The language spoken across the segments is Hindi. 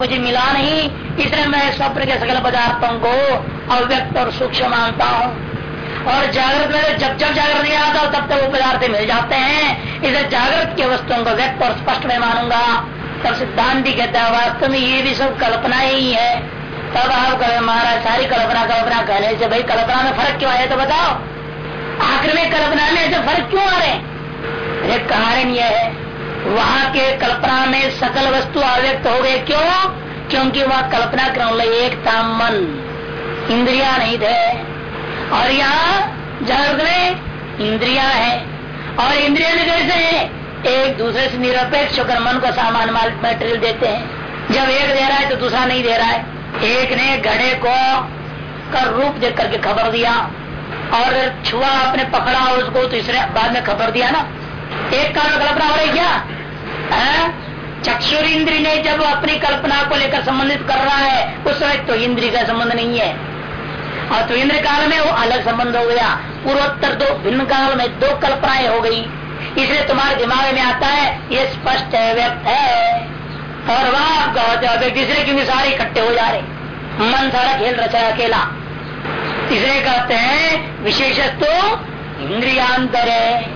मुझे मिला नहीं। इसलिए मैं स्वप्न के सकल पदार्थों को अव्यक्त और सूक्ष्म मानता हूँ। और जागृत में जब जब जागृत नहीं आता, तब तक वो पदार्थ मिल जाते हैं। इसे जागृत के वस्तुओं को व्यक्त और स्पष्ट में मानूँगा। तब सिद्धांत भी कहता है, वास्तव में ये भी सब कल्पना ही है। तब आप महाराज, सारी कल्पना कल्पना कहने से भाई, कल्पना में फ़र्क क्यों आया तो बताओ। आखिर में कल्पना में ऐसे फ़र्क क्यों आ रहे हैं? कारण यह है वहाँ के कल्पना में सकल वस्तु अव्यक्त हो गए क्यों? क्योंकि वह कल्पना क्रम एक था मन, इंद्रिया नहीं थे और यहाँ जागृत में इंद्रिया है। और इंद्रिया कैसे है? एक दूसरे से निरपेक्ष होकर मन को सामान माल मेटेरियल देते हैं। जब एक दे रहा है तो दूसरा नहीं दे रहा है। एक ने घड़े को कर रूप देख करके खबर दिया और छुआ आपने पकड़ा उसको तो इसने बाद में खबर दिया ना। एक कारण कल्पना हो रही क्या चक्षुर इंद्री ने जब अपनी कल्पना को लेकर संबंधित कर रहा है, उस समय तो इंद्री का संबंध नहीं है। और तो इंद्र काल में वो अलग संबंध हो गया। पूर्वोत्तर दो, भिन्न काल में दो कल्पनाएँ हो गई। इसलिए तुम्हारे दिमाग में आता है, ये स्पष्ट है, व्यक्त है। और वह कहते तीसरे क्योंकि सारे इकट्ठे हो जा रहे। मन सारा खेल रचा अकेला। तीसरे कहते हैं विशेष तो इंद्रियांतर है।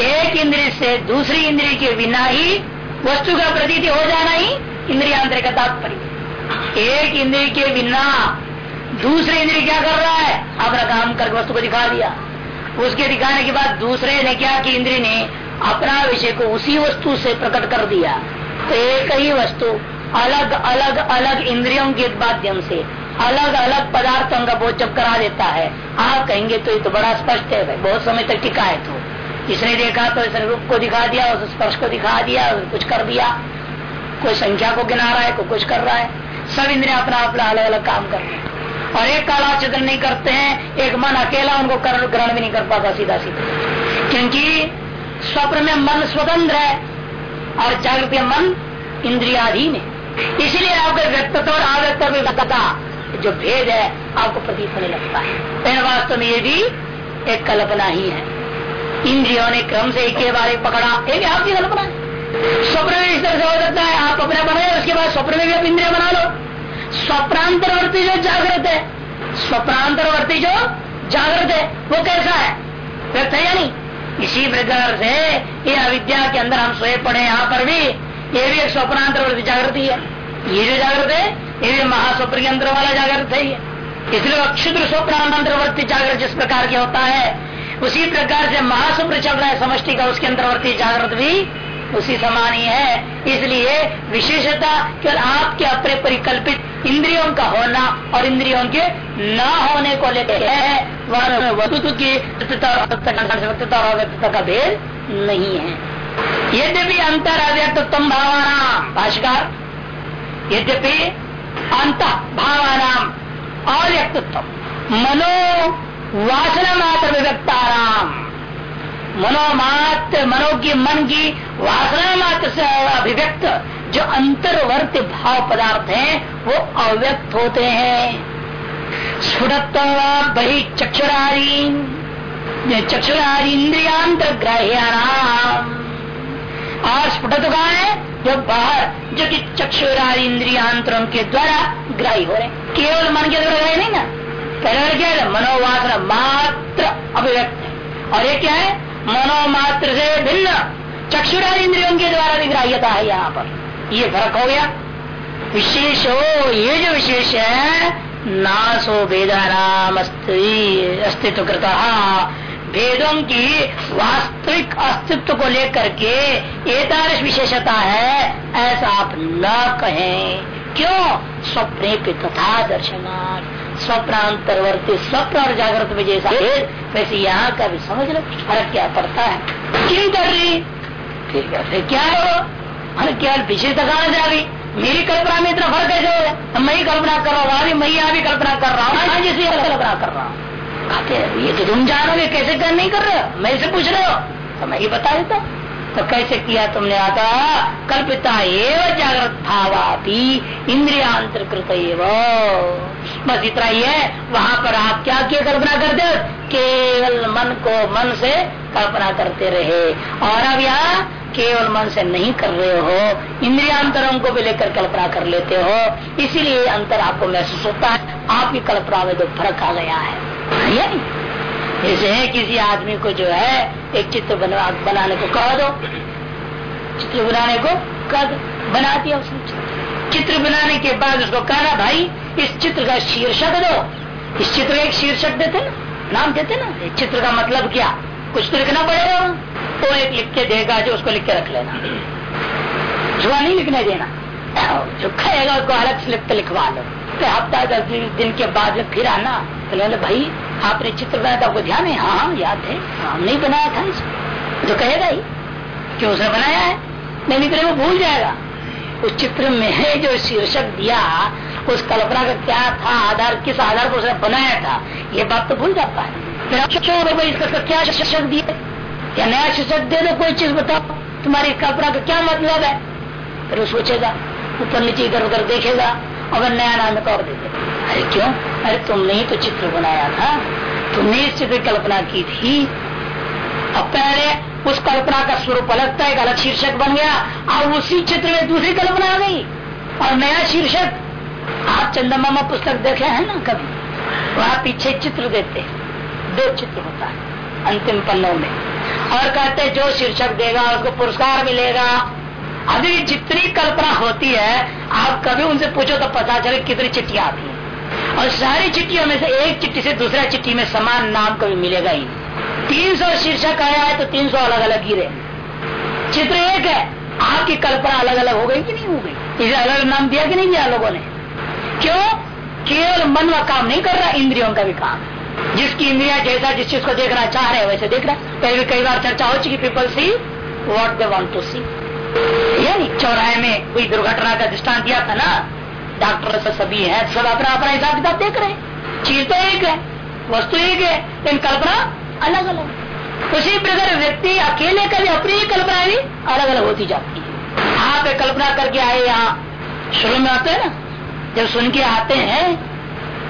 एक इंद्रिय से दूसरी इंद्रिय के बिना ही वस्तु का प्रतीति हो जाना ही इंद्रियांतर का तात्पर्य। एक इंद्रिय के बिना दूसरे इंद्रिय क्या कर रहा है? अपना काम करके वस्तु को दिखा दिया। उसके दिखाने के बाद दूसरे ने क्या कि इंद्रिय ने अपना विषय को उसी वस्तु से प्रकट कर दिया। तो एक ही वस्तु अलग अलग अलग इंद्रियों के माध्यम से अलग अलग पदार्थों का जब करा देता है, आप कहेंगे तो ये तो बड़ा स्पष्ट है, बहुत समय तक टिका है तो। इसने देखा तो इस रूप को दिखा दिया, उस स्पर्श को दिखा दिया, कुछ कर दिया। कोई संख्या को गिना रहा है, कोई कुछ कर रहा है। सब इंद्रिया अपना अपना अलग अलग काम कर रहे हैं। और एक काला चित्र नहीं करते हैं, एक मन अकेला, उनको ग्रहण भी नहीं कर पाता सीधा सीधा क्योंकि स्वप्न में मन स्वतंत्र है और जागृत मन इंद्रियाधीन है। इसलिए आपके व्यक्तित्व और अव्यक्त जो भेद है, आपको प्रतीत होने लगता है। वास्तव में ये भी एक कल्पना ही है। इंद्रियों ने क्रम से एक के बारे पकड़ा। एक आपकी कल्पना है स्वप्न में इस तरह से हो सकता है, आप अपना बनाए उसके बाद स्वप्न में भी आप इंद्रिया बना लो। स्वप्रांतरवर्ती जो जागृत है स्वप्रांतरवर्ती जो जागृत है, वो कैसा है? व्यक्त है या नहीं? इसी प्रकार से ये अविद्या के अंदर हम सोए पड़े यहाँ पर भी ये भी एक स्वप्नांतरवर्ती जागृति है। ये जो जागृत है, ये भी महास्वप्न के अंदर वाला जागृत है इसलिए क्षुद्र स्वप्नांतरवर्ती जागृत जिस प्रकार के होता है उसी प्रकार से महासुप्र चल रहा है समष्टि का, उसके अंतर्वर्ती जागृत भी उसी समान ही है। इसलिए विशेषता केवल आपके अपने परिकल्पित इंद्रियों का होना और इंद्रियों के न होने को लेकर है। वह की का भेद नहीं है। यद्यपि अंतर अव्यक्तम भावना, भाषकार, यद्यपि अंत भावना अव्यक्तत्व, मनो वासना मात्र विव्यक्ताराम। मनोमात्र, मनो की मन की वासना मात्र से अभिव्यक्त जो अंतर्वर्त भाव पदार्थ हैं, वो अव्यक्त होते हैं। स्फुटत्व बही चक्षुरारी चक्षुरारी इंद्रियांतर ग्राह्याराम और स्फुटत्व कहा है? जो बाहर, जो कि चक्षुरारी इंद्रियांतरों के द्वारा ग्राही हो रहे केवल मन के द्वारा नहीं ना? पहले क्या है मात्र अभिव्यक्त। है और ये क्या है? मनोमात्र से भिन्न चक्षुरा इंद्रियों के द्वारा विग्राह्यता है यहाँ पर। ये फ़र्क हो गया। विशेष हो, ये जो विशेष है, नासो वेदाराम अस्तित्व कृता भेदों की वास्तविक अस्तित्व को लेकर के एक विशेषता है, ऐसा आप न कहें। क्यों? स्वप्ने पे तथा दर्शनार्थ। स्वप्नांतरवर्ती, स्वप्न और जागृत में जैसा है, वैसे यहाँ का भी समझ लो, फ़र्क क्या पड़ता है। क्यों कर रही ठीक है, फिर क्या है अरे क्या पीछे तक जा रही मेरी कल्पना में इतना फ़र्क कैसे हो गया? मैं ही कल्पना कर रहा हूँ मैं यहाँ भी कल्पना कर रहा हूँ हाँ जैसे कल्पना कर रहा हूँ। ये तो तुम जानोगे कैसे कर नहीं कर रहे हो? मैं इसे पूछ रहे हो। तो मैं ही बता देता तो कैसे किया तुमने आता? कल्पिता एवं जागृत भावापी इंद्रियांतरकृत बस इतना ही है। वहाँ पर आप क्या किया कल्पना करते हो? केवल मन को मन से कल्पना करते रहे। और अब यहाँ केवल मन से नहीं कर रहे हो। इंद्रियांतरों को भी लेकर कल्पना कर लेते हो। इसीलिए अंतर आपको महसूस होता है। आपकी कल्पना में तो फ़र्क आ गया है। जैसे किसी आदमी को जो है, एक चित्र बना बनाने को कह दो। चित्र बनाने को कह दो। बना दिया उसने चित्र। बनाने के बाद उसको कहना भाई, इस चित्र का शीर्षक दो। इस चित्र का एक शीर्षक देते ना, नाम देते ना। चित्र का मतलब क्या? कुछ तो लिखना पड़ेगा तो एक लिख के देगा जो उसको लिख के रख लेना। जुआ नहीं लिखने देना, जो कहेगा उसको अलग से के लिखवा लो। तो हफ़्ता दस दिन के बाद फिर आना। तो भाई आपने चित्र बनाया था आपको ध्यान है हाँ हाँ याद है। हम नहीं बनाया था इसको। तो कहेगा ही क्यों उसने बनाया है, नहीं निकले वो भूल जाएगा। उस चित्र में है जो शीर्षक दिया, उस कल्पना का क्या था, आधार, किस आधार पर उसने बनाया था, ये बात तो भूल जाता है। इसका क्या शीर्षक दिया या नया शीर्षक दे दो, कोई चीज़ बताओ, तुम्हारी कल्पना का क्या मतलब है? फिर वो सोचेगा, ऊपर नीचे इधर उधर देखेगा अगर नया नाम और दे दे अरे क्यों? अरे तुमने ही तो चित्र बनाया था। तुमने इस चित्र कल्पना की थी। अब पहले उस कल्पना का स्वरूप अलग था, एक अलग शीर्षक बन गया, और उसी चित्र में दूसरी कल्पना आ गई। और नया शीर्षक, आप चंद्रमा पुस्तक देखे हैं ना कभी? वहाँ पीछे चित्र देते दो चित्र होता है, अंतिम पन्नों में। और कहते जो शीर्षक देगा, उसको पुरस्कार मिलेगा। अभी जितनी कल्पना होती है, आप कभी उनसे पूछो तो पता चले कितनी चिट्ठियाँ आती है। और सारी चिट्ठियों में से एक चिट्ठी से दूसरा चिट्ठी में समान नाम कभी मिलेगा ही तीन सौ शीर्षक आया है तो तीन सौ अलग अलग ही रहे चित्र एक है, आपकी कल्पना अलग अलग हो गई कि नहीं हो गई? इसे अलग नाम दिया कि नहीं दिया लोगों ने? क्यों? केवल मन का काम नहीं कर रहा, इंद्रियों का भी काम। जिसकी इंद्रिया जैसा जिस चीज़ को देखना चाह रहे हैं, वैसे देख रहा है। पहले कई बार चर्चा हो चुकी people see what they want to see यानी चौराहे में कोई दुर्घटना का दृष्टान दिया था ना? डॉक्टर से सभी है सब अपना अपना हिसाब किताब देख रहे चीज़ तो एक है वस्तु एक है लेकिन कल्पना अलग अलग उसी प्रकार व्यक्ति अकेले का भी अपनी ही कल्पना भी अलग अलग होती जाती है। आप कल्पना करके आए यहाँ शुरू में आते हैं ना? जब सुन के आते हैं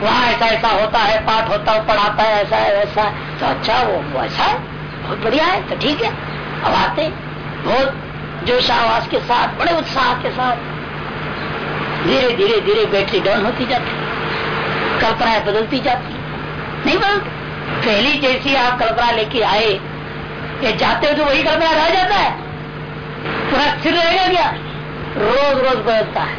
वहाँ ऐसा ऐसा होता है पाठ होता है पढ़ाता है ऐसा है वैसा है। तो अच्छा वो, वो ऐसा है। बहुत बढ़िया है तो ठीक है। अब आते बहुत जोश आवास के साथ, बड़े उत्साह के साथ, धीरे धीरे धीरे बैटरी डाउन होती जाती, कल्पनाएँ बदलती जाती। नहीं बदलती पहली जैसी आप कल्पना लेके आए, या जाते हो तो वही कल्पना रह जाता है। पूरा स्थिर रहेगा क्या? रोज रोज बदलता है।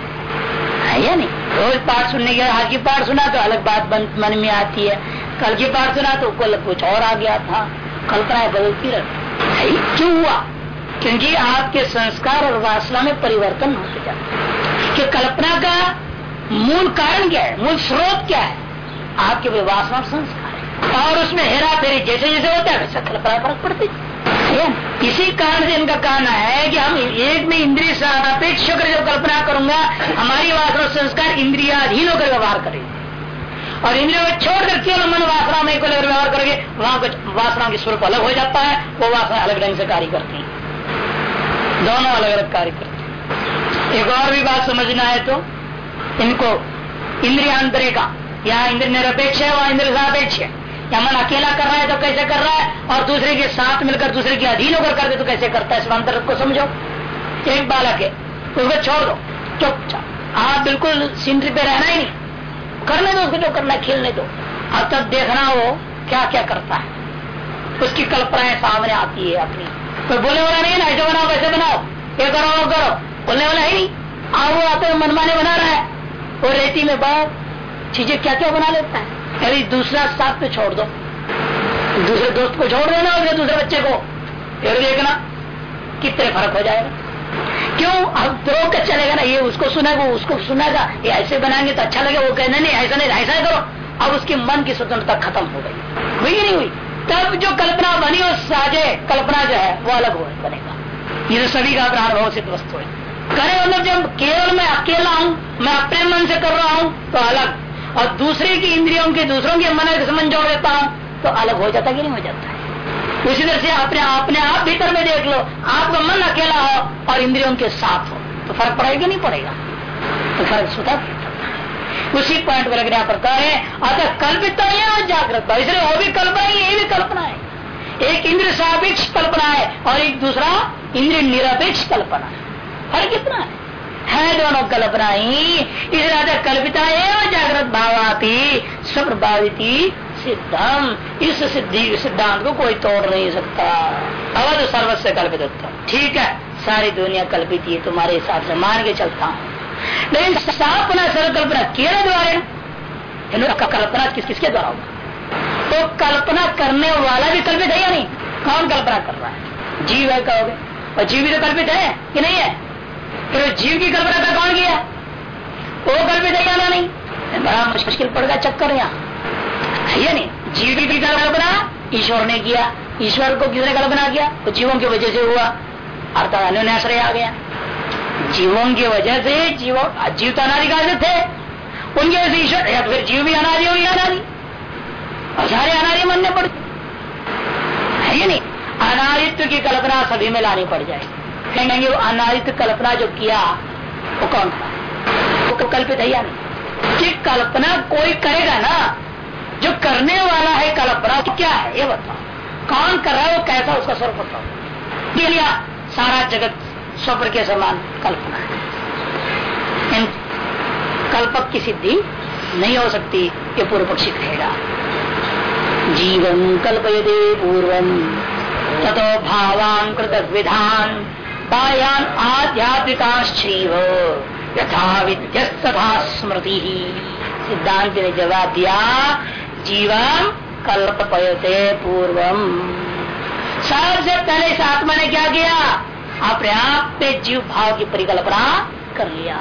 है या नहीं? रोज पाठ सुनने के, आज की पाठ सुना तो अलग बात मन में आती है। कल की पाठ सुना तो कल कुछ और आ गया था। कल्पनाएँ बदलती रहती। क्यों हुआ? क्योंकि आपके संस्कार और वासना में परिवर्तन होते जाते कल्पना का मूल कारण क्या है? मूल स्रोत क्या है? आपके वासना संस्कार है। और उसमें हेरा फेरी जैसे जैसे होता है, वैसे कल्पना फ़र्क पड़ती इसी कारण से इनका कहना है कि हम एक में इंद्रिय सापेक्ष होकर जो कल्पना करूँगा, हमारी वासना संस्कार इंद्रियाधीन होकर व्यवहार करेंगे। और इंद्रियों को छोड़कर केवल मन वासना में व्यवहार करेंगे, वहाँ कुछ वासना के स्वरूप अलग हो जाता है, वो वासना अलग ढंग से कार्य करती है। दोनों अलग अलग कार्य करते एक और भी बात समझना है तो इनको इंद्रियांतरे का यहाँ इंद्र निरपेक्ष है, वहाँ इंद्र सापेक्ष है। या मन अकेला कर रहा है तो कैसे कर रहा है? और दूसरे के साथ मिलकर दूसरे के अधीन होकर कर दे तो कैसे करता है? इस अंतर को समझो। एक बालक है, उसको छोड़ दो, चुपचाप। आप बिल्कुल सिंद्री पे रहना ही नहीं। करने दो उसको जो करना है, खेलने दो। अब तक देखना वो क्या क्या करता है। उसकी कल्पनाएँ सामने आती है अपनी। कोई बोले वाला नहीं ना ऐसे बनाओ, कैसे बनाओ? ये करो, वो करो। बोलने वाला है आ वो आते मनमाने बना रहा है। वो रेती में बहुत चीज़ें क्या क्या बना लेता है? अरे, दूसरा साथ पे छोड़ दो। दूसरे दोस्त को छोड़ देना और दूसरे बच्चे को। फिर देखना कितने फ़र्क हो जाएगा। क्यों? अब तो रोक चलेगा ना, ये उसको सुनेगा उसको सुनेगा, ये ऐसे बनाएँगे तो अच्छा लगेगा, वो कहना, नहीं, ऐसा नहीं, ऐसा करो। अब उसके मन की स्वतंत्रता खत्म हो गई। हुई नहीं हुई? तब जो कल्पना बनी और साजे, कल्पना जो है, वो अलग हो, बनेगा। ये तो सभी का प्राण सिद्ध वस्तु है करे मतलब जब केवल मैं अकेला हूँ, मैं अपने मन से कर रहा हूँ तो अलग। और दूसरे की इंद्रियों के, दूसरों के मन के संबंध जोड़ देता हूँ तो अलग हो जाता कि नहीं हो जाता है? उसी तरह से अपने अपने आप भीतर में देख लो, आपका मन अकेला हो और इंद्रियों के साथ हो तो फ़र्क पड़ेगा नहीं पड़ेगा? तो फ़र्क सुधा उसी पॉइंट पर अगर यहाँ पर कहे अतः कल्पित है जागृत इसलिए वो भी कल्पना है ये भी कल्पना है। एक इंद्र सापेक्ष कल्पना है और एक दूसरा इंद्र निरपेक्ष कल्पना है। हर कितना है? है दोनों कल्पना ही। इस कल्पिता एवं जागृत भावाती स्वप्रभावित सिद्धम इस सिद्धि, सिद्धांत को कोई तोड़ नहीं सकता। अवध सर्वस्व कल्पित ठीक है, सारी दुनिया कल्पित है, तुम्हारे हिसाब से मान के चलता हूँ। लेकिन स्थापना सर्व कल्पना किए द्वारा कल्पना किस, किसके द्वारा होगा? तो कल्पना करने वाला भी कल्पित है या नहीं? कौन कल्पना कर रहा है? जीव है, कहोगे। और जीव भी तो कल्पित है कि नहीं है? फिर जीव की कल्पना का कौन किया? वो कल्पित है या नहीं? बड़ा मुश्किल पड़ेगा चक्कर यहाँ। है या नहीं? जीव की कल्पना? ईश्वर ने किया। ईश्वर को किसने कल्पना किया? तो जीवों की वजह से हुआ। अर्थात अन्योन्याश्रय आ गया। जीवों की वजह से जीवों, जीव तो अनाधिकार से थे। उनके वजह से ईश्वर, या तो फिर जीव भी अनादि होगी अनादि। और सारे अनादि मानने पड़ते। है ये नहीं? अनादित्व की कल्पना सभी में लानी पड़ जाए कहेंगे, वो अनादित्व कल्पना जो किया, वो कौन था? वो कल्पित है या नहीं? कल्पना कोई करेगा ना, जो करने वाला है कल्पना तो क्या है? ये बताओ। कौन कर रहा है, वो कैसा उसका स्वरूप बताओ। लिया सारा जगत स्वप्न के समान कल्पना है। कल्पक की सिद्धि नहीं हो सकती, ये पूर्व पक्षी कहेगा जीवन कल्पयदे पूर्वम तथो भावान कृत विधान पायान आध्यात्मिकाश्रीव यथा विद्यस्तथा स्मृति। सिद्धांत ने जवाब दिया जीवन कल्पयते पूर्वम सबसे पहले इस आत्मा ने क्या किया? अपने जीव भाव की परिकल्पना कर लिया।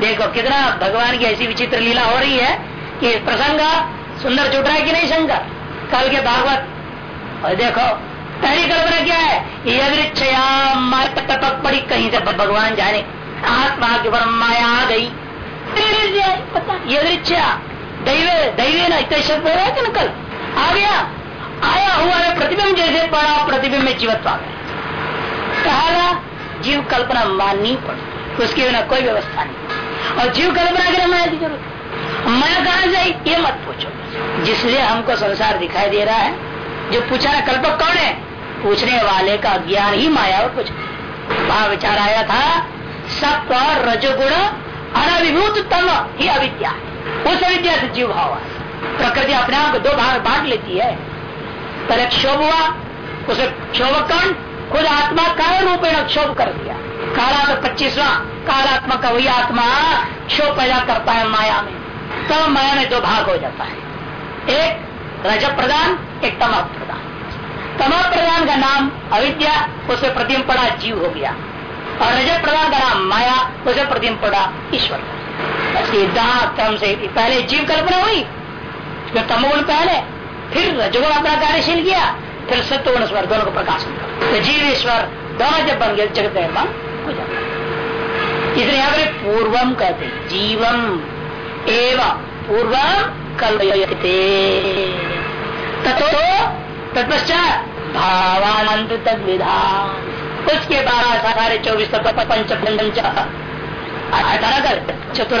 देखो, कितना भगवान की ऐसी विचित्र लीला हो रही है कि प्रसंग सुंदर जुट रहा है कि नहीं शंकर? कल के भागवत। और देखो, पहली कल्पना क्या है? यदृक्षया पड़ी कहीं से भगवान जाने। आत्मा की माया आ गई। यदृक्षया दैवे दैवे ना इतना शब्द है कि कल? आ गया। आया हुआ है प्रतिबिंब जैसे, पड़ा प्रतिबिंब में जीवत्व आ गया। कहा जीव कल्पना माननी पड़ती। उसके बिना कोई व्यवस्था नहीं। और जीव कल्पना के लिए माया की ज़रूरत मैं कहा जाए ये मत पूछो। जिसलिए हमको संसार दिखाई दे रहा है, जो पूछा है कल्पक कौन है? पूछने वाले का ज्ञान ही माया और कुछ वहाँ विचार आया था सत्व रजोगुण अनविभूत तम ही अविद्या उस अविद्या से जीव भाव प्रकृति अपने आप दो भाग बांट लेती है। पर एक क्षोभ हुआ, उसे क्षोभ कौन? खुद आत्मा कारण रूपेण क्षोभ कर दिया। काला तो पच्चीसवा कालात्मा का वही आत्मा क्षोभ पैदा करता है माया में। तब तो माया में दो भाग हो जाता है। एक रज प्रदान, एक तमा प्रदान। तमा प्रदान का नाम अविद्या, उसे प्रतिम पड़ा, जीव हो गया। और रजत प्रदान का नाम माया, उसे प्रतिम पड़ा, ईश्वर। क्रम से पहले जीव कल्पना हुई तमोगुण पहले, फिर रजगुण अपना कार्यशील किया। फिर सत्य गुण स्वर, दोनों को प्रकाशन कर तो जीव ईश्वर दोनों जब बन गए, जगत निर्माण हो जाता इसलिए यहाँ पर पूर्वम कहते जीवम एवं पूर्वम कल्पते तथो तत्पश्चात भावानंद तद विधान उसके बाद सारे चौबीस पंच पंच कर चतुर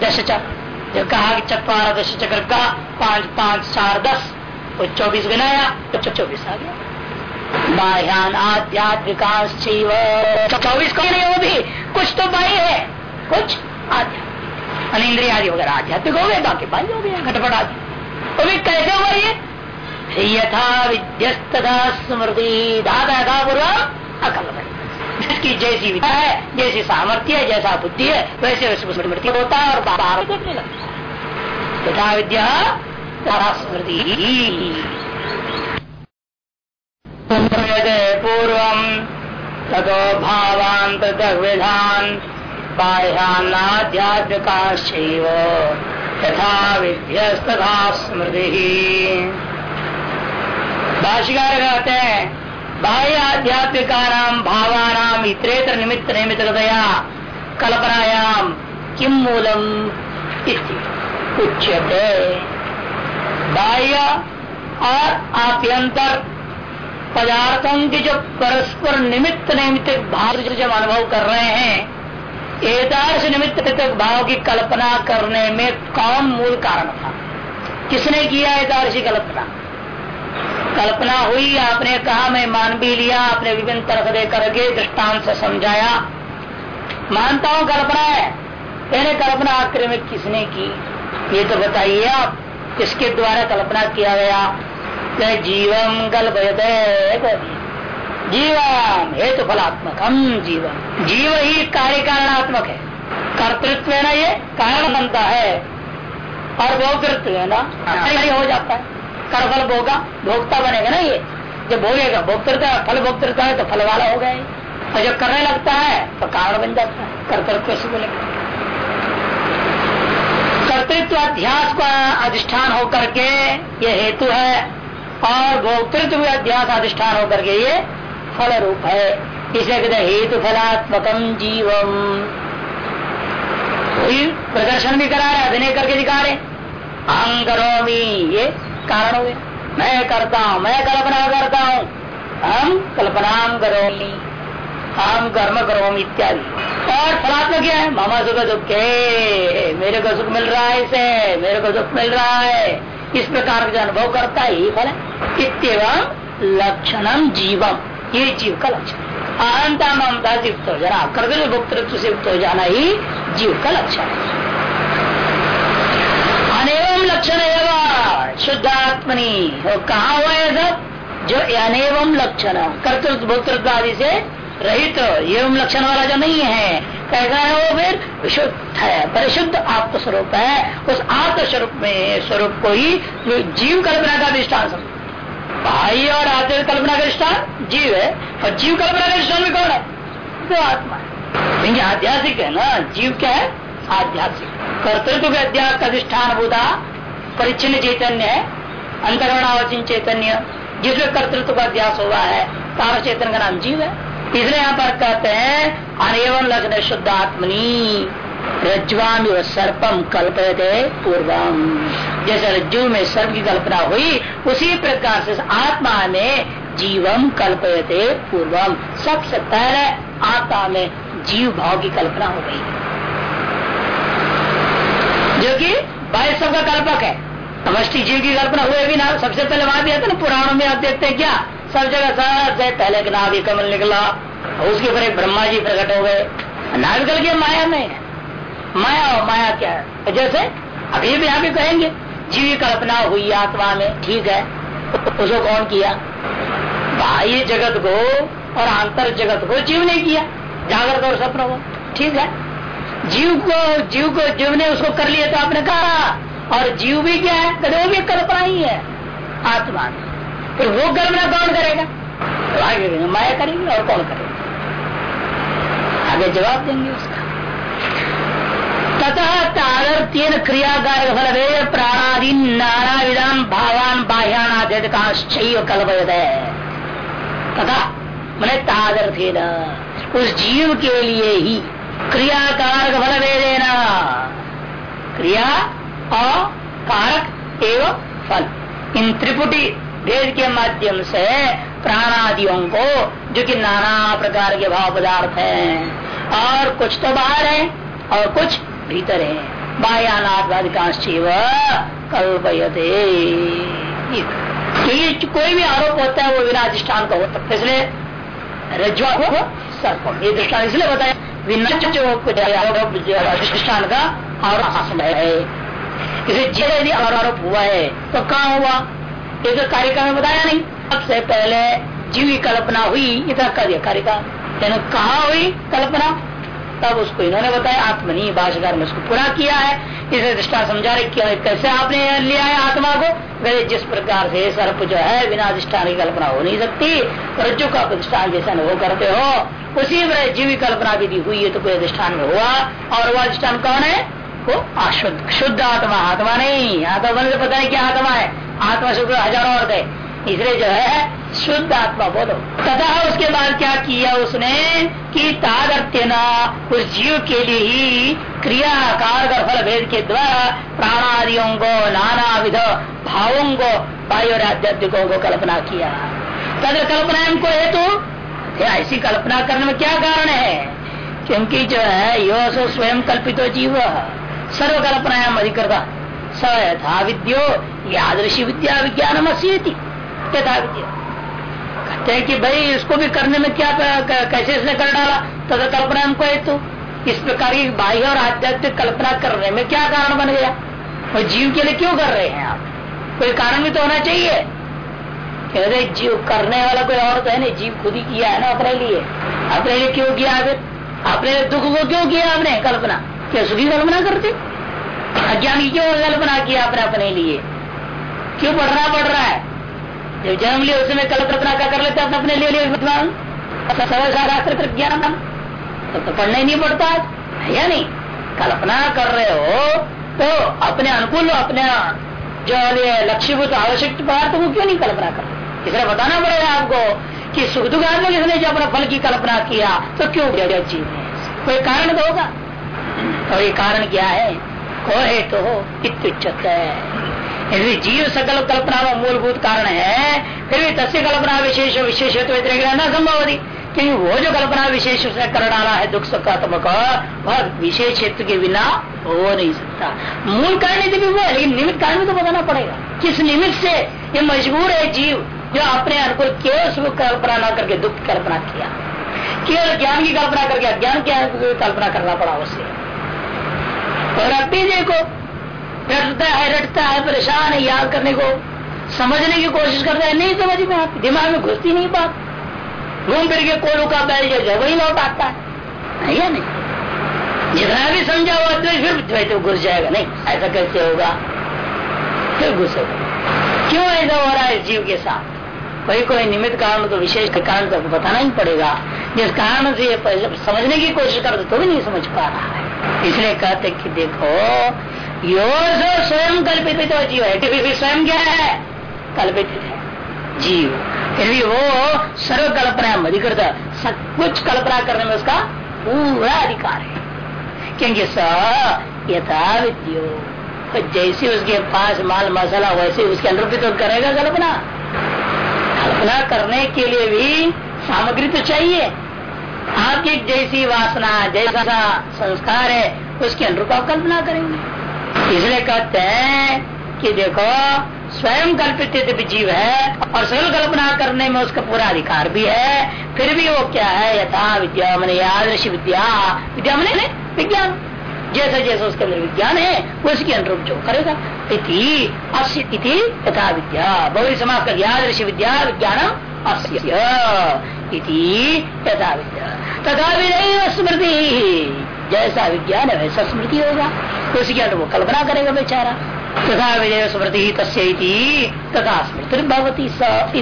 दश चक्र जब कहा कि चतवार दश चक्र का पाँच पाँच, चार, दस। वो चौबीस गिनाया तो चौबीस आ गया बाह्यान आध्यात्मिकाश चौबीस कौन नहीं वो भी कुछ तो बाह्य है कुछ आध्यात्मिक अनिंद्रिय आदि वगैरह आध्यात्मिक हो गए बाकी बाह्य हो गए घटपट आदि वो भी कैसे हुआ ये यथा विद्यस्तता स्मृति दादा का पूर्व अकल जिसकी जैसी विद्या है जैसी सामर्थ्य है जैसा बुद्धि है वैसे वैसे होता है और बाहर लगता है यथा विद्या स्मृति पूर्व तथो भावांत विधान बाह्यानाध्यात्मिकाशैव यथा विद्यस्तथा स्मृति। कहते हैं बाह्य आध्यात्मिका नाम भावानाम इतरेतर निमित्त कल्पनायाम किम मूलम उच्यते। बाह्य और आभ्यंतर पदार्थों के जो परस्पर निमित्त निमित्त भाव जब अनुभव कर रहे हैं एदार्श निमित्त पृथक भाव की कल्पना करने में कौन मूल कारण था? किसने किया एदार्शी कल्पना? कल्पना हुई, आपने कहा, मैं मान भी लिया, आपने विभिन्न तरह दे करके दृष्टांत से समझाया। मानता हूँ कल्पना है कहने कल्पना आखिर में किसने की? ये तो बताइए आप। किसके द्वारा कल्पना किया गया। जीवम कल्प जीवन हेतु तो फलात्मक हम जीवन जीव ही कार्य कारणात्मक है। कर्तृत्व ना ये कारण बनता है। और भोक्तृत्व ना हो जाता है। कर फल भोगा, भोक्ता बनेगा ना ये। जब भोगेगा, भोक्तृत्व, फल भोक्तृत्व है तो फल वाला हो गए। और जब करने लगता है तो कारण बन जाता है। कर्तृत्व से बोलेगा। कर्तृत्व अध्यास का अधिष्ठान होकर के ये हेतु है, और भोक्तृत्व अध्यास अधिष्ठान होकर के ये फल रूप है। इसे कहते हेतु फलात्मकम जीवम। प्रदर्शन भी करा रहे अभिनय करके दिखा रहे अहम करोमी, ये कारण हुए। मैं करता हूँ, मैं कल्पना करता हूँ। हम कल्पना करोमी। हम कर्म, करोम इत्यादि। और फलात्मक क्या है? मामा सुख दुख। मेरे को सुख मिल रहा है इसे, मेरे को दुख मिल रहा है। इस प्रकार का अनुभव करता है फल है। इतम लक्षणम जीवम ये जीव का लक्षण अहंता ममता युक्त हो जाना। कर्तव्य भुक्तृत्व से युक्त हो जाना ही जीव का लक्षण है। अनेवम लक्षण एवं शुद्धात्मनि। कहा हुआ है सब? जो अनेवम लक्षण कर्तृत्व भुक्तृत्व आदि से रहित तो एवं लक्षण वाला जो नहीं है कैसा है वो फिर विशुद्ध है, परिशुद्ध आत्म स्वरूप है। उस आत्म स्वरूप में, स्वरूप को ही जीव कल्पना का समझ। बाह्य और आत्म कल्पना का दृष्टान जीव है, और जीव कल्पना का दृष्टान भी कौन है? तो आत्मा है। क्योंकि आध्यात्मिक है ना, जीव क्या है? आध्यात्मिक। कर्तृत्व के अध्यास का अधिष्ठान बुधा परिचिन चैतन्य है अंतरणावचिन चैतन्य, जिसमें कर्तृत्व का अध्यास हुआ है तार चैतन्य का नाम जीव है। इसलिए यहाँ पर कहते हैं अनेवन लग्न शुद्ध आत्मनी रज्वाम सर्पम कल्पते पूर्वम। जैसे रज्जु में सर्प की कल्पना हुई, उसी प्रकार से आत्मा में जीवम कल्पयते पूर्वम। सबसे पहले आत्मा में जीव भाव की कल्पना हो गई। जो कि सब का कल्पक है। समष्टि जीव की कल्पना हुए भी ना। सबसे पहले वहाँ भी आता ना, पुराणों में आप देखते हैं क्या? सब जगह सबसे पहले नाभि कमल निकला। उसके ऊपर एक ब्रह्मा जी प्रकट हो गए। नाभिकल के माया में माया और माया क्या है? जैसे अभी भी यहाँ कहेंगे, जीव कल्पना हुई आत्मा में, ठीक है, उसको कौन किया? बाह्य जगत को और आंतर जगत को जीव ने किया। जागृत और सपनों को, ठीक है? जीव को जीव को, जीव ने उसको कर लिया तो आपने कहा और जीव भी क्या है? वो भी कल्पना ही है, आत्मा में फिर वो कल्पना कौन करेगा? तो माया करेगी और कौन करेगा? आगे जवाब देंगे उसका। तथा तादर्थ्यन क्रियाकार फल वे नाना विधान भावान बाह्यानाद्यकाश्चैव कल्पयत। तथा मैंने तादर्थ्यन उस जीव के लिए ही क्रियाकार फल देना क्रिया और कारक एवं फल। इन त्रिपुटी भेद के माध्यम से प्राणादियों को, जो कि नाना प्रकार के भाव पदार्थ हैं। और कुछ तो बाहर है और कुछ भीतर है। बाह्यानाधिकांश कल्पयते। कोई भी आरोप होता है, वो बिना अधिष्ठान का होता है। इसलिए रज्वा हो सर्प। ये दृष्टान इसलिए बताया बिना जो अधिष्ठान का और आरोप है। इसे यदि आरोप हुआ है तो कहा हुआ? ये तो कार्यक्रम में बताया नहीं। सबसे पहले जीव की कल्पना हुई इतना कर दिया कार्यक्रम। यानी कहा हुई कल्पना? तब उसको इन्होंने बताया, आत्मनी भाषाकार में उसको पूरा किया है। इसे दृष्टा समझा रहे किया कैसे आपने लिया है आत्मा को? वे जिस प्रकार से सर्प जो है, बिना अधिष्ठान की कल्पना हो नहीं सकती। रज्जु का अधिष्ठान जैसा वो करते हो। उसी में जीव कल्पना विधि हुई है तो कोई अधिष्ठान में हुआ। और वो अधिष्ठान कौन है? वो अशुद्ध शुद्ध आत्मा आत्मा नहीं। आत्मा से पता नहीं क्या आत्मा है। आत्मा शुद्ध हज़ारों और गए इसलिए जो है, शुद्ध आत्मा, बोलो। तथा उसके बाद क्या किया उसने कि तादर्थ्य न उस जीव के लिए ही क्रिया कारगर फल भेद के द्वारा प्राणादियों को नाना विध भावों को वायु और आध्यात्मिकों को कल्पना किया। तद कल्पना को हेतु ऐसी कल्पना करने में क्या कारण है? क्योंकि जो है, यो स्वयं कल्पित जीव। सर्व कल्पनायाम अधिकृता स यथा विद्यो यादृशी विद्या विज्ञान यथा विद्या कहते हैं कि भाई, इसको भी करने में क्या कैसे इसने कर डाला? तथा कल्पना हमको हेतु इस प्रकार की बाह्य और आध्यात्मिक कल्पना करने में क्या कारण बन गया? और जीव के लिए क्यों कर रहे हैं आप? कोई कारण भी तो होना चाहिए। कहते जीव करने वाला कोई और तो है नहीं। जीव खुद ही किया है ना अपने लिए। अपने लिए क्यों किया फिर अपने दुख को क्यों किया आपने? कल्पना। क्या सुखी कल्पना करते? अज्ञान की क्यों कल्पना किया आपने अपने लिए? क्यों पढ़ना पड़ रहा है? जब जन्म लिया उसमें कल्पना का कर लेते अपने अपने लिए लिए विद्वान। शास्त्र ज्ञान तो, तो पढ़ना ही नहीं पड़ता। या नहीं? कल्पना कर रहे हो तो अपने अनुकूल अपने जो लक्ष्यभूत आवश्यक पदार्थ वो क्यों नहीं कल्पना कर इसलिए बताना पड़ेगा आपको कि सुख दुखात्मक इसने जो अपना फल की कल्पना किया तो क्यों? जीव कोई कारण तो होगा। तो ये कारण क्या है? को है तो इत्युच्चत है। यदि जीव सकल कल्पना में मूलभूत कारण है, फिर भी तस्य कल्पना विशेष विशेष तो न संभव होती। क्योंकि वो जो कल्पना विशेष उसने कर डाला है, दुख सुखात्मक वह विशेष क्षेत्र के बिना हो नहीं सकता। मूल कारण यदि भी हुआ, लेकिन निमित्त कारण भी तो बताना पड़ेगा। किस निमित्त से ये मजबूर है जीव, जो अपने अनुकूल केवल सुख कल्पना न करके दुख कल्पना किया। केवल ज्ञान की कल्पना करके अज्ञान की कल्पना करना पड़ा उसे। और अब भी देखो रटता है रटता है, परेशान है, याद करने को, समझने की कोशिश करता है। नहीं समझ में आप दिमाग में घुसती नहीं बात। घूम फिर के कोलू का बैल जो वही लौट आता है। या नहीं? जितना भी समझा हुआ तो फिर तो घुस जाएगा। नहीं, ऐसा कैसे होगा? फिर घुसेगा। क्यों ऐसा हो रहा है जीव के साथ? कोई कोई निमित्त कारण तो विशेष कारण तो बताना ही पड़ेगा। जिस कारण से समझने की कोशिश करते तो भी नहीं समझ पा रहा है। इसलिए कहते कि देखो यो जो स्वयं कल्पित तो जीव है। फिर स्वयं क्या है? कल्पित है। जीव। फिर भी वो सर्व कल्पना अधिकृत, सब कुछ कल्पना करने में उसका पूरा अधिकार है। क्योंकि स यथा विद्यो। जैसे उसके पास माल मसाला, वैसे उसके अंदर भी तो करेगा कल्पना। कल्पना करने के लिए भी सामग्री तो चाहिए। आपकी जैसी वासना, जैसा संस्कार है, उसके अनुरूप आप कल्पना करेंगे। इसलिए कहते हैं कि देखो, स्वयं कल्पित जीव है और स्वयं कल्पना करने में उसका पूरा अधिकार भी है, फिर भी वो क्या है? यथा विद्या मैंने आदर्श विद्या। विद्या मन विज्ञान। जैसा जैसा उसके अंदर विज्ञान है, उसके अनुरूप जो करेगा। इति अस्य यथा विद्या। बहुरी समाज का यादृश विद्या विज्ञान अस्य। इति यथा विद्या। तथा विनय स्मृति। जैसा विज्ञान है, वैसा स्मृति होगा। उसके अनुरूप कल्पना करेगा बेचारा। तथा विजय स्मृति तस्ती तथा स्मृति भवती सी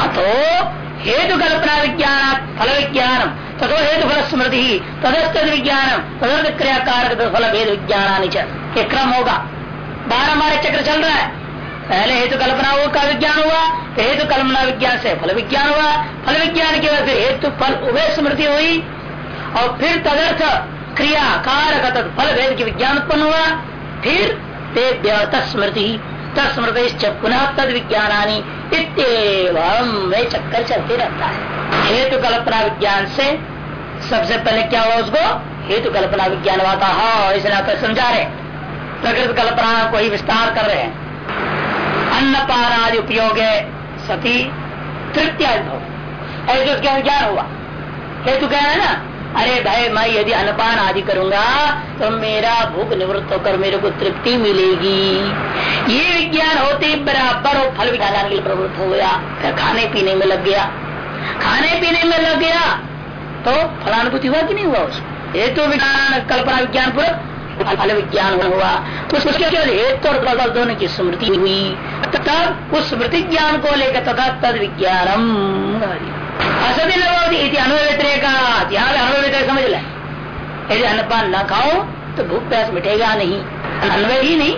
अतो हेतु कल्पना विज्ञान फल विज्ञान तथो हेतु फल स्मृति तदस्त विज्ञान, तदर्थ क्रियाकार फल भेद विज्ञान क्रम होगा। बारह हमारे चक्र चल रहा है। पहले हेतु कल्पना का विज्ञान हुआ तो हेतु कल्पना विज्ञान से फल विज्ञान हुआ। फल विज्ञान के बाद फिर हेतु फल उभय स्मृति हुई। और फिर तदर्थ क्रिया कारक फल भेद की विज्ञान उत्पन्न हुआ। फिर तस्मृति तस्मृति पुनः तद विज्ञानी वे चक्कर चलते रहता है। हेतु कल्पना विज्ञान से सबसे पहले क्या हुआ उसको? हेतु कल्पना विज्ञान वाता है इसलिए आप समझा रहे। प्रकृत कल्पना को ही विस्तार कर रहे हैं। अन्न पान आदि उपयोग सती तृतीय ऐसे उसके ज्ञान हुआ? हेतु क्या है ना? अरे भाई, मैं यदि अनपान आदि करूँगा तो मेरा भूख निवृत्त होकर मेरे को तृप्ति मिलेगी। ये विज्ञान होते बराबर वो फल विज्ञान के लिए प्रवृत्त हो गया। फिर खाने पीने में लग गया। खाने पीने में लग गया। तो फलानुभूति हुआ कि नहीं हुआ उसको ये तो विज्ञान, कल्पना विज्ञान पूर्वक फल विज्ञान हुआ उसके केवल हेतु और प्रबल दोनों की स्मृति हुई। तब उस स्मृति ज्ञान को लेकर तथा तद विज्ञानम। असदी लगती अनुभव व्यतिरेक यहाँ व्यतिरेक समझ ले। यदि अन्नपान न खाओ तो भूख प्यास मिटेगा नहीं। अन्वय ही नहीं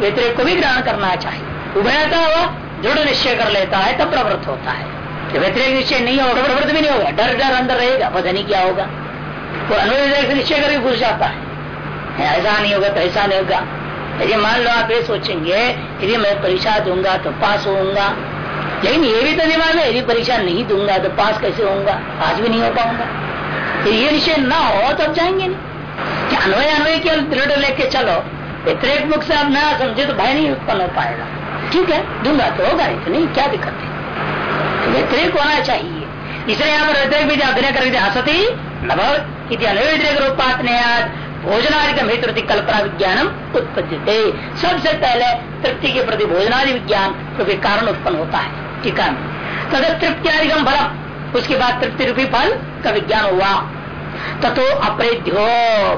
व्यतिरेक को भी ग्रहण करना चाहिए। उभयता हुआ, दृढ़ निश्चय कर लेता है, तब प्रवृत्त होता है। व्यतिरेक निश्चय नहीं होगा, प्रवृत्त भी नहीं होगा। डर डर अंदर रहेगा, पता नहीं क्या होगा। वो से निश्चय करके घुस जाता है। ऐसा नहीं होगा तो ऐसा नहीं होगा। यदि मान लो आप ये सोचेंगे यदि मैं परीक्षा दूँगा तो पास होऊँगा। लेकिन ये भी तो दिमाग है, यदि परीक्षा नहीं दूँगा तो पास कैसे होऊँगा? पास भी नहीं हो पाऊँगा। तो ये निश्चय ना हो तो अब जाएँगे नहीं। अन्वय अन्वय के दृढ़ लेके चलो व्यतिरेक मुख से आप ना समझे तो भय नहीं उत्पन्न हो पाएगा। ठीक है, दूँगा तो होगा तो नहीं, क्या दिक्कत है? व्यतिरिक होना चाहिए। इसलिए यहाँ पर व्यतिरिक भी अभिनय करके हसती नभ इति भोजनादि हेतु कल्पना विज्ञानम उत्पत्ति सबसे पहले तृप्ति के प्रति भोजनादि विज्ञान क्योंकि कारण उत्पन्न होता है। ठीक है? तथा तृप्तियादिगम फलम। उसके बाद तृप्ति रूपी फल का विज्ञान हुआ। तथो अप्रेध्यो।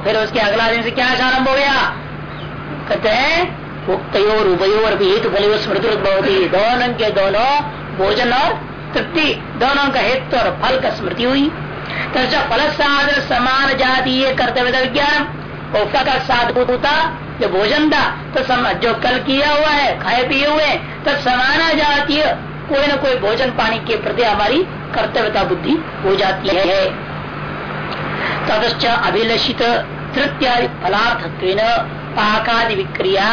फिर उसके अगला दिन से क्या आरंभ हो गया? कहते हैं उक्तोर उभयोर भी हेतु फल स्मृति दोनों के दोनों भोजन और तृप्ति। दोनों का हेतु और फल का स्मृति हुई। फल साधन समान जातीय कर्तव्य विज्ञान फल का साधुता जो भोजन था तो सम, जो कल किया हुआ है खाए पिए हुए तो समाना जातीय कोई न कोई भोजन पानी के प्रति हमारी कर्तव्यता बुद्धि हो जाती है। तदश्च अभिलषित तृत्यादि फलार्थत्व पाकादि विक्रिया।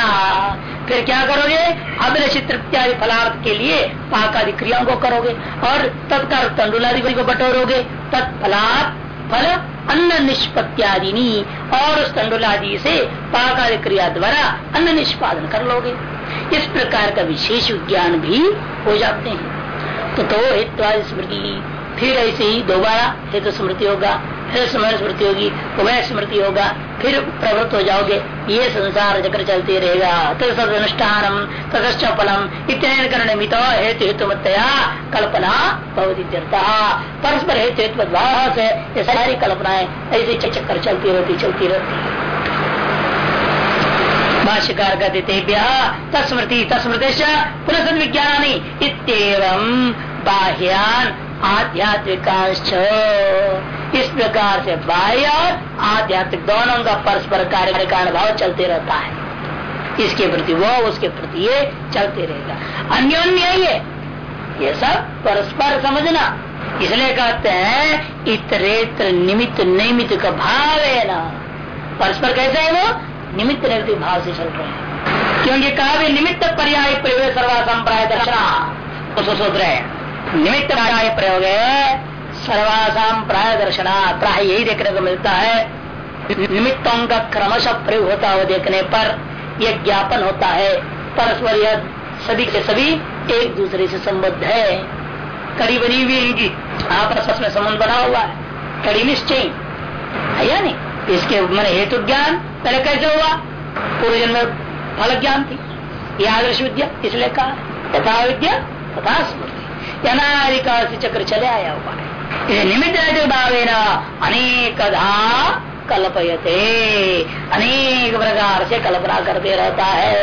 फिर क्या करोगे? अभिलषित तृत्यादि फलार्थ के लिए पाकादि क्रियाओं को करोगे और तत्कार तंडुलादि को बटोरोगे। तत्फलात् फल अन्न निष्पत्तियादिनी और उस तंडुलादि से पाकादि क्रिया द्वारा अन्न निष्पादन कर लोगे। इस प्रकार का विशेष विज्ञान भी हो जाते हैं। तो, तो स्मृति फिर ऐसे ही दोबारा हेतु स्मृति होगा, फिर समय स्मृति होगी वह स्मृति होगा, फिर प्रवृत्त हो जाओगे, ये संसार चक्र चलते रहेगा। तदनुष्ठान तदश्च फलम, इतने करण मित हेतु हेतु मतया कल्पना बहुत परस्पर हेतु हेतु ये सारी कल्पनाएँ ऐसे चक्कर चलती रहती चलती रहती भाष्यकार कहते तस्मृति तस्मृति पुनः विज्ञान इतम बाह्यान आध्यात्मिकांश इस प्रकार से बाह्य और आध्यात्मिक दोनों का परस्पर कार्य का अनुभव चलते रहता है। इसके प्रति वो, उसके प्रति ये चलते रहेगा। अन्योन्य ये। ये सब परस्पर समझना। इसलिए कहते हैं, इतरेत्र निमित्त निमित्त का भाव है ना। परस्पर कैसे है वो? निमित्त निमित्त भाव से चल रहे हैं। क्योंकि कहा भी निमित्त पर्याय प्रयोग सर्वा संप्राय दर्शना तो सोच रहे हैं। निमित्त पर्याय प्रयोग है सर्वासाम प्राय दर्शना प्राय यही देखने को मिलता है। निमित्तों का क्रमशः प्रयोग होता हुआ देखने पर यह ज्ञापन होता है। परस्पर यह सभी के सभी एक दूसरे से संबद्ध है। कड़ी बनी हुई इनकी आपस में संबंध बना हुआ है। कड़ी निश्चय। है या नहीं? इसके मैंने हेतु ज्ञान पहले कैसे हुआ? पूर्व जन्म फल ज्ञान थी। यह आदर्श विद्या, इसलिए कहा यथा विद्या, तथा स्मृति। अनारिका से चक्र चले आया हुआ है। निमित्त न अनेक कल्पयते, अनेक प्रकार से कल्पना करते रहता है।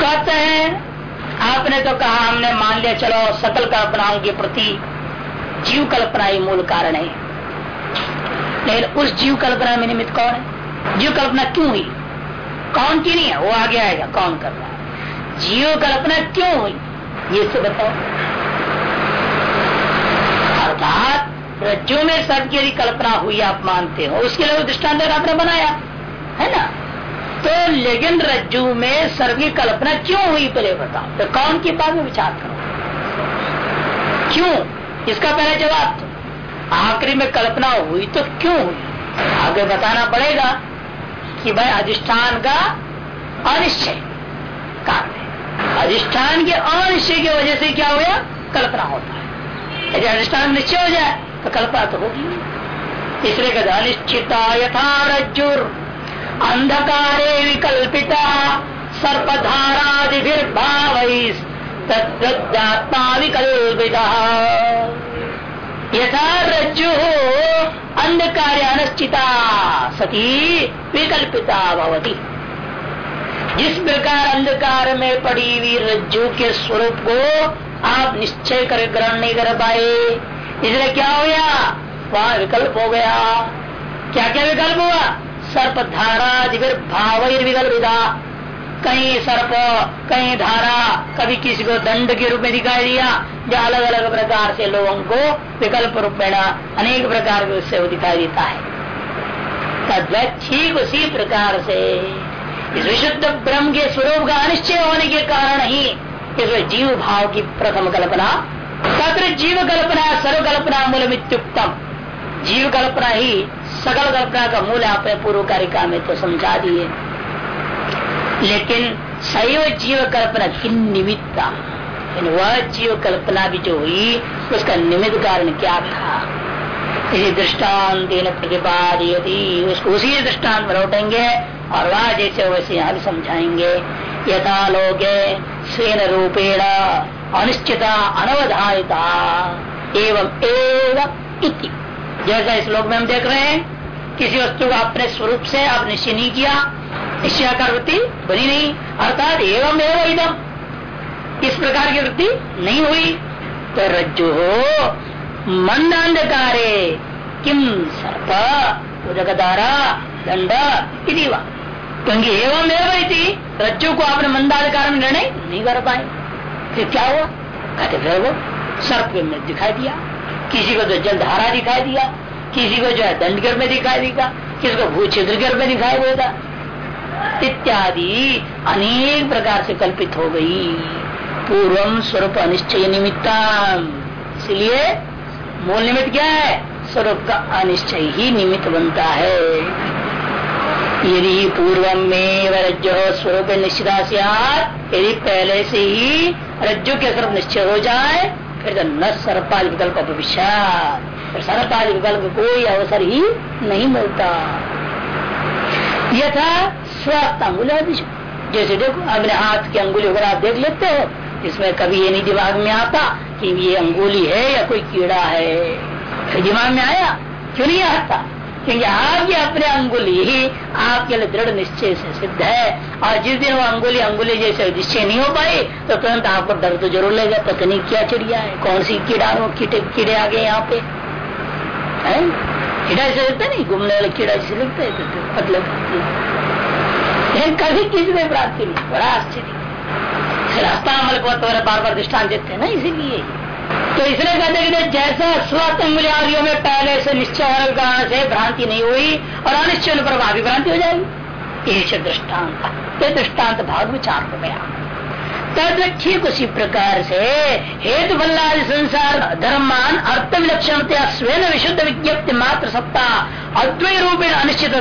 कहते हैं, आपने तो कहा, हमने मान लिया, चलो, सकल कल्पनाओं के प्रति जीव कल्पना ही मूल कारण है। लेकिन उस जीव कल्पना में निमित्त कौन है? जीव कल्पना क्यों हुई? कौन की नहीं है? वो आगे आएगा, कौन कर रहा है? जीव कल्पना क्यों हुई? ये तो बताओ। अर्थात रज्जु में सर्प की यदि कल्पना हुई, आप मानते हो। उसके लिए दृष्टांत आपने बनाया, है ना? तो लेकिन रज्जु में सर्व की कल्पना क्यों हुई, पहले बताओ। तो कौन की बात में विचार करो। क्यों? इसका पहले जवाब तो आखिरी में कल्पना हुई तो क्यों हुई? आगे बताना पड़ेगा कि भाई अधिष्ठान का अनिश्चय कारण है। अधिष्ठान के अनिश्चय की वजह से क्या हुआ? कल्पना होता है। यदि अधिष्ठान निश्चय हो जाए तो कल्पना तो होगी। इसलिए कहते अनिश्चिता यथा रज्जुर। अंधकारे विकल्पिता सर्पधारादिर्भाव तत्मा विकल्पिता। यथा रज्जु अंधकार अनिश्चिता, सती विकल्पिता भवती। जिस प्रकार अंधकार में पड़ी हुई रज्जु के स्वरूप को आप निश्चय कर ग्रहण नहीं कर पाए। इसलिए क्या हो गया? वहाँ विकल्प हो गया। क्या क्या विकल्प हुआ? सर्प धारा दिव्य भाव विकल्पिता कहीं सर्प, कहीं धारा, कभी किसी को दंड के रूप में दिखाई दिया, जो अलग अलग प्रकार से लोगों को विकल्प रूप में अनेक प्रकार के उससे दिखाई देता है। ठीक उसी प्रकार से। इस विशुद्ध ब्रह्म के स्वरूप का अनिश्चय होने के कारण ही इसमें जीव भाव की प्रथम कल्पना तत्र जीव कल्पना सर्व कल्पना मूल मित्युक्तम जीव कल्पना ही सकल कल्पना का मूल आपने पूर्व कारिका में तो समझा दिए। लेकिन सैव जीव कल्पना किन निमित्ता वह जीव कल्पना भी जो हुई, उसका निमित्त कारण क्या था? इसी दृष्टांत प्रतिपादयती। उसको उसी दृष्टांत में लौटेंगे और वह जैसे वैसे यहाँ भी समझाएँगे। यथा लोगे स्वेन रूपेण, अनिश्चिता अनवधायता एवं एवं इति। जैसा इस लोक में हम देख रहे हैं, किसी वस्तु को अपने स्वरूप से आप निश्चय नहीं किया, निश्चय का वृत्ति बनी नहीं, अर्थात एवं एवं इदम इस प्रकार की वृत्ति नहीं हुई। तो रज्जु हो मंद अंधकारे किम सर्प दंड इति क्योंकि एवं एवं रज्जु को आपने मंदाधिकार में निर्णय नहीं कर पाए। फिर क्या हुआ? कहते फिर वो सर्प में दिखाई दिया। किसी को तो जलधारा दिखाई दिया, किसी को जो है दंडगर में दिखाई देगा किसी को भू छिद्रगर में दिखाई देगा इत्यादि अनेक प्रकार से कल्पित हो गई। पूर्वम स्वरूप अनिश्चय निमित्ता इसलिए मूल निमित्त क्या है? स्वरूप का अनिश्चय ही निमित्त बनता है। यदि पूर्व में रज्जु स्वरूप निश्चिता यदि पहले से ही रज्जु के स्वरूप निश्चय हो जाए, फिर तो न सर्पाल विकल्प भविष्य फिर सर्पाल विकल्प कोई अवसर ही नहीं मिलता। यथा स्वस्थ अंगुल जैसे देखो, अपने हाथ की अंगुली वगैरह आप देख लेते हो इसमें कभी ये नहीं दिमाग में आता कि ये अंगुली है या कोई कीड़ा है। फिर दिमाग में आया, क्यों नहीं आता? क्योंकि आपकी अपने अंगुली ही आपके लिए दृढ़ निश्चय से सिद्ध है। और जिस दिन वो अंगुली अंगुली जैसे निश्चय नहीं हो पाए तो तुरंत आपको डर तो ज़रूर लेगा पता नहीं क्या चिड़िया है कौन सी कीड़ाणु कीटे कीड़े आ गए यहाँ पे? है? कीड़ा जैसे लगता नहीं? घूमने वाले कीड़ा जैसे लगता है तो, तो कभी किसी में प्राप्ति नहीं बड़ा आश्चर्य। रास्ता अमल को तो बार बार दृष्टान देते हैं ना इसीलिए। तो इसलिए कहते हैं जैसा स्वत आदियों में पहले से निश्चय होने के कारण से भ्रांति नहीं हुई और अनिश्चय पर भी भ्रांति हो जाएगी। ये दृष्टांत ये दृष्टांत भाग विचार हो गया तद ठीक उसी प्रकार से हेतु बल्लादि संसार धर्मान अर्थ विलक्षण स्वयं विशुद्ध विज्ञप्ति मात्र सत्ता अद्वय रूपेण अनिश्चित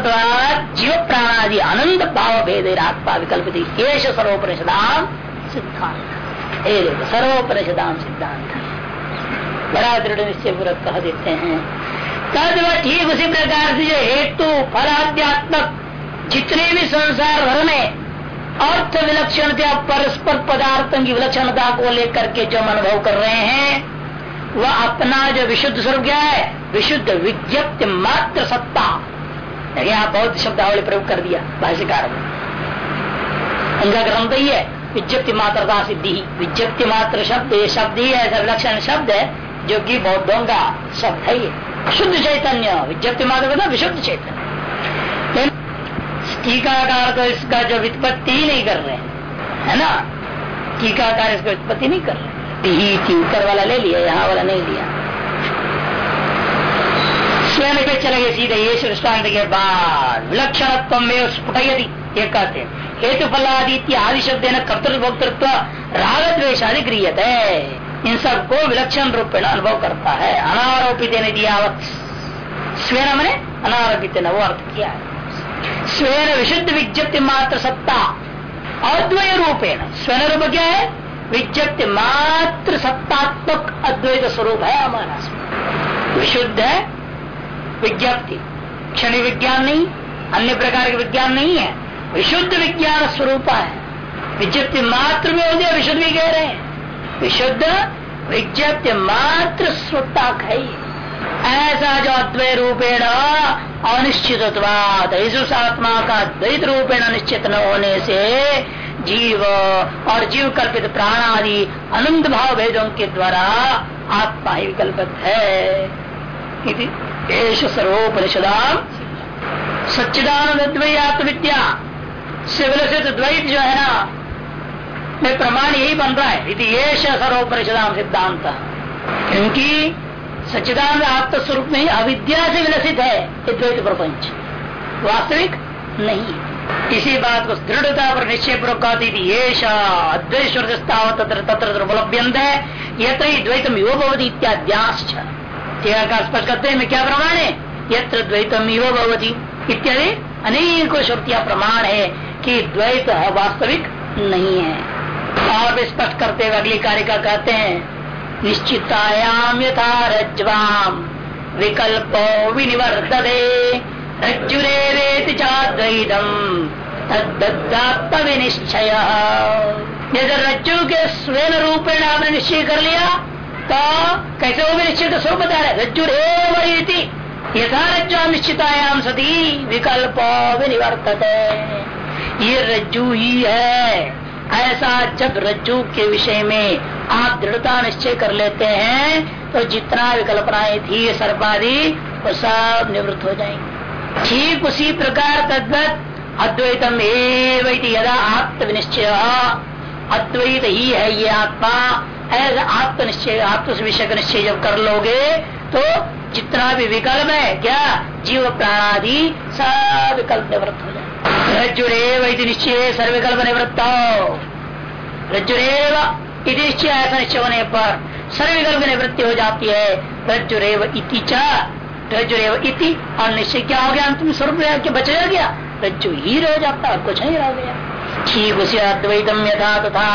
जीव प्राणादि अनंत भाव भेद आत्मा विकल्पित। सर्वोपनिषदाम सिद्धांत सर्वोपनिषदाम सिद्धांत बड़ा दृढ़ निश्चय पूर्वक कह देते हैं। तद ठीक उसी प्रकार से जो हेतु फलाध्यात्मक जितने भी संसार भर में अर्थ विलक्षणता परस्पर पदार्थों की विलक्षणता को लेकर के जो अनुभव कर रहे हैं, वह अपना जो विशुद्ध स्वरूप क्या है? विशुद्ध विज्ञप्ति मात्र सत्ता। यहाँ बहुत शब्दावली प्रयोग कर दिया भाष्यकार ने। उनका ग्रंथ ही है, विज्ञप्ति मात्रता सिद्धि विज्ञप्ति मात्र शब्द, ये शब्द ही है विलक्षण शब्द है जो कि बौद्धों का शब्द है ये। शुद्ध चैतन्य विज्ञप्ति मात्र मतलब विशुद्ध चैतन्य। टीकाकार तो इसका जो वित्पत्ति ही नहीं कर रहे है ना? टीकाकार इसका वित्पत्ति नहीं कर रहे ही। ऊपर वाला ले लिया, यहाँ वाला नहीं लिया। स्वयं पे चले गए सीधे, ये दृष्टांत के बाद, विलक्षणत्व में स्फुटयति ये कहते हेतु फलादित्य आदि शब्द न कर्तृभोक्तृत्व राग गृहत है इन सबको विलक्षण रूप में अनुभव करता है। अनारोपित ने दिया स्वयं मैंने अनारोपित न वो अर्थ किया है। स्वयं विशुद्ध विज्ञप्ति मात्र सत्ता। अद्वय रूपेण। स्वयं रूप क्या है? विज्ञप्ति मात्र सत्तात्मक अद्वैत स्वरूप है, हमारा विशुद्ध है, विज्ञप्ति। क्षण विज्ञान नहीं, अन्य प्रकार के विज्ञान नहीं है। विशुद्ध विज्ञान स्वरूप है। विज्ञप्ति मात्र में हो गया विशुद्ध भी कह रहे हैं। विशुद्ध विज्ञप्ति मात्र स्वता है ऐसा जो अद्वय रूपेण अनिश्चित आत्मा का द्वैत रूपेण अनिश्चित न होने से जीव और जीव कल्पित प्राण आदि अनंत भाव भेदों के द्वारा आत्मा ही विकल्पित है। सर्वोपनिषदा सच्चिदानंद आत्मविद्या से विलसित द्वैत जो है ना में प्रमाण यही बन रहा है। यदि ये सर्वोपनिषदाम सिद्धांत क्योंकि सच्चिदानंद आत्म स्वरूप में अविद्या से विलसित है ये द्वैत प्रपंच। वास्तविक नहीं। इसी बात को दृढ़ता पर निश्चय पूर्वक तत्र तत्र उपलब्ध है। यत्र द्वैतम युव भवती स्पष्ट करते हैं क्या प्रमाण है? यत्र द्वैतम युव भवती इत्यादि अनेकों श्रुतियाँ प्रमाण है कि द्वैत वास्तविक नहीं है। भी स्पष्ट करते हुए अगली कार्य का कहते हैं। निश्चितायाम यथा रज्वाम विकल्पो विनिवर्तते। रज्जुरेवेति चाद्वैतम। तद्दात्म विनिश्चय जैसे रज्जु के स्वयं रूपेण आपने निश्चय कर लिया तो कैसे वो भी निश्चित स्वरूप बता रहे? रज्जु रेवती यथा रज्जु निश्चितायाम सती। विकल्प विनिवर्तते। ये रज्जु ही है। ऐसा जब रज्जु के विषय में आप दृढ़ता निश्चय कर लेते हैं तो जितना विकल्पनाएँ थी सर्पादी वो सब निवृत्त हो जाएँगे। ठीक उसी प्रकार तद्वत अद्वैतम एवं यदा आत्मनिश्चय। अद्वैत ही है ये आत्मा। ऐसा आत्मनिश्चय आत्म विषय का निश्चय जब कर लोगे तो जितना भी विकल्प है, क्या? जीव प्राणादि, सब विकल्प निवृत्त हो जाए रज्जुरेव निश्चय सर्विकल्प निवृत्त रज्जुरेव निश्चय ऐसा निश्चय होने पर सर्विकल्प निवृत्ति हो जाती है। रज्जुरेव इति रज्जुरेव इति और निश्चय क्या हो गया, अंतिम स्वरूप के बचेगा गया। रज्जु ही रह जाता और कुछ नहीं रह गया। ठीक उसे अद्वैतम यथा तथा।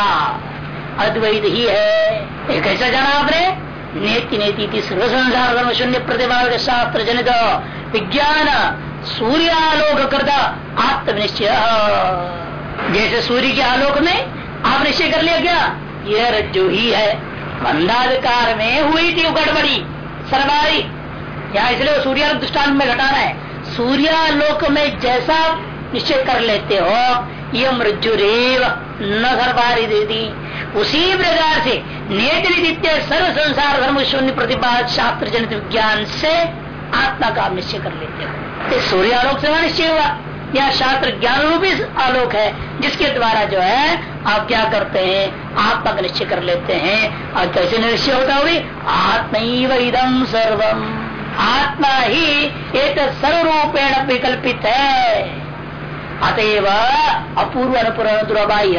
अद्वैत ही है। एक ऐसा जाना आपने? नेति नेति सर्व संसार धर्म शून्य प्रतिभा शास्त्र जनित विज्ञान सूर्यालोक करता, आत्मनिश्चय। जैसे सूर्य के आलोक में आप निश्चय कर लिया क्या यह रज्जु ही है। मंदाधिकार में हुई थी गड़बड़ी सरबारी यहाँ इसलिए सूर्य दृष्टान में घटाना है। सूर्यालोक में जैसा निश्चय कर लेते हो ये मृत्युरेव न सरबारी दे दी उसी प्रकार से नित्य सर्व संसार धर्म शून्य प्रतिभा शास्त्र जनित विज्ञान से आत्मा का निश्चय कर लेते हो। सूर्य आलोक से निश्चय हुआ। यह शास्त्र ज्ञान रूपी आलोक है, जिसके द्वारा जो है, आप क्या करते हैं आत्मा का निश्चय कर लेते हैं। और कैसे निश्चय होता हुई आत्म इदम सर्वम। आत्मा ही एक सर्वरूपेण विकल्पित है। अतएव अपूर्व अनुपुर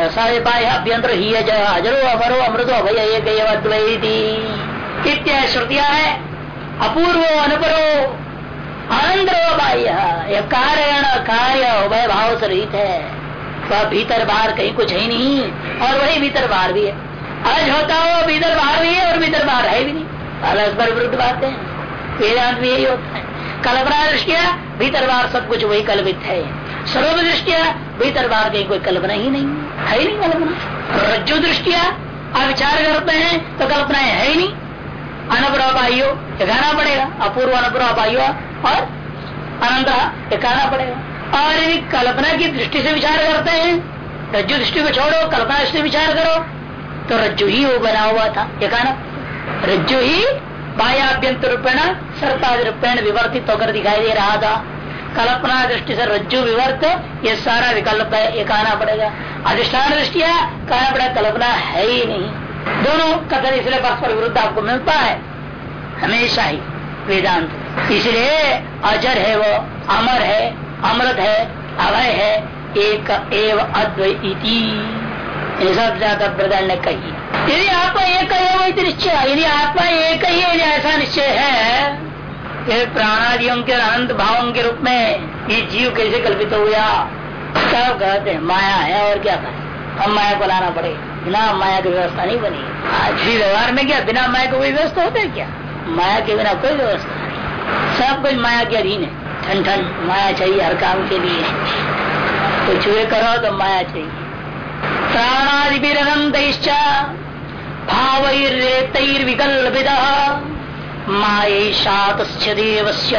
सारे बाह्य अभ्यंतर ही अजरो, अमरो, अमृतो, अभय, एक श्रुतिया है। अपूर्व अनुपरो अनंतर बाह्य कारण कार्य उभय भाव से रहित है। वह भीतर बाहर कहीं कुछ है नहीं, और वही भीतर बाहर भी है। आज होता हो, भीतर बाहर भी है और भीतर बाहर है भी नहीं। अलग पर विरुद्ध बात है। वेदांत भी यही होता है। कल्पना दृष्टिया, भीतर बाहर सब कुछ वही कल्पित है। सर्व दृष्टिया, भीतर बाहर कहीं कोई कल्पना ही नहीं। है ही नहीं कल्पना। रज्जु दृष्टिया, आप विचार करते हैं तो कल्पना है ही नहीं। अनपुरा कहना पड़ेगा। अपूर्व अनपुरा बाह्यो और अनंत कहना पड़ेगा और यदि कल्पना की दृष्टि से विचार करते हैं, रज्जु दृष्टि को छोड़ो, कल्पना दृष्टि विचार करो तो रज्जु ही वो बना हुआ था ये कहना रज्जु ही बाह्याभ्यंतर रूपेण, सर्पादि रूपेण विवर्तित होकर दिखाई दे रहा था। कल्पना दृष्टि से रज्जु विवर्त, ये सारा विकल्प है ये कहना पड़ेगा अधिष्ठान दृष्टिया कहना पड़ेगा कल्पना है ही नहीं। दोनों कथन इसलिए परस्पर विरुद्ध आपको मिलता है। हमेशा ही वेदांत। इसलिए अजर है वो, अमर है, अमृत है, अभय है, एक एव अद्वैती सब ज़्यादा प्रधान ने कही यदि आत्मा एक ही निश्चय यदि आत्मा एक ही यदि ऐसा निश्चय है प्राणादियों के अनंत भावों के रूप में ये जीव कैसे कल्पित हो गया? सब कहते हैं। माया है और क्या कहें हम माया को लाना पड़े। बिना माया की व्यवस्था नहीं बनी। आज भी व्यवहार में क्या? बिना माया को कोई व्यवस्था होता है क्या? माया के बिना कोई व्यवस्था सब कुछ माया के अधीन है। ठन ठन, माया चाहिए हर काम के लिए। कुछ भी करो तो माया चाहिए। प्राणादि भी अनंत भाव विकल्पित मायेशातस्य देवस्य,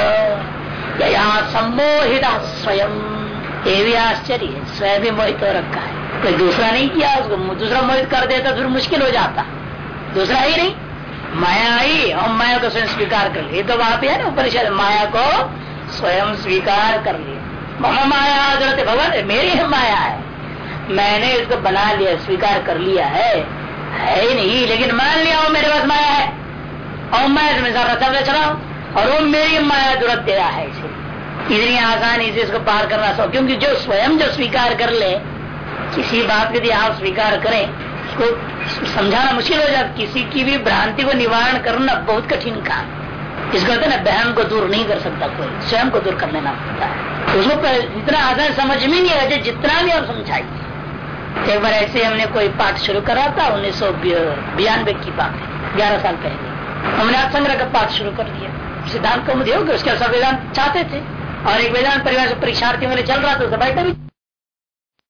यया सम्मोहित स्वयं। ये भी आश्चर्य स्वयं भी मोहित हो रखा है। कोई दूसरा नहीं किया, उसको दूसरा मोहित कर देता तो फिर मुश्किल हो जाता। दूसरा ही नहीं। माया आई और माया को स्वयं स्वीकार कर लिया तो वहाँ पे है ना, उपनिषद, माया को स्वयं स्वीकार कर लिया मम माया ज़रूरत भगवान, मेरी माया है। मैंने इसको बना लिया, स्वीकार कर लिया है। है ही नहीं, लेकिन मान लिया मेरे पास माया है। और मैं इसमें सारा सब चला और वो मेरी माया दुरत दे रहा है इसे। इतनी आसानी से इसको पार करना सो क्योंकि जो स्वयं जो स्वीकार कर ले, किसी बात यदि आप स्वीकार करें उसको समझाना मुश्किल हो जाता। किसी की भी भ्रांति को निवारण करना बहुत कठिन काम। इसको कहते ना, बहन को दूर नहीं कर सकता कोई, स्वयं को दूर कर लेना पड़ता। है उसको इतना आसान समझ में नहीं रहते जितना भी आप समझाइए एक बार ऐसे हमने कोई पाठ शुरू करा था, उन्नीस सौ बयानबे की बात है, ग्यारह साल पहले। हमने आज संग्रह का पाठ शुरू कर दिया। सिद्धांत को मुझे हो गया, उसके संविधान चाहते थे। और एक वेदांत परिवार से परीक्षार्थी मेरे चल रहा था बैठे भी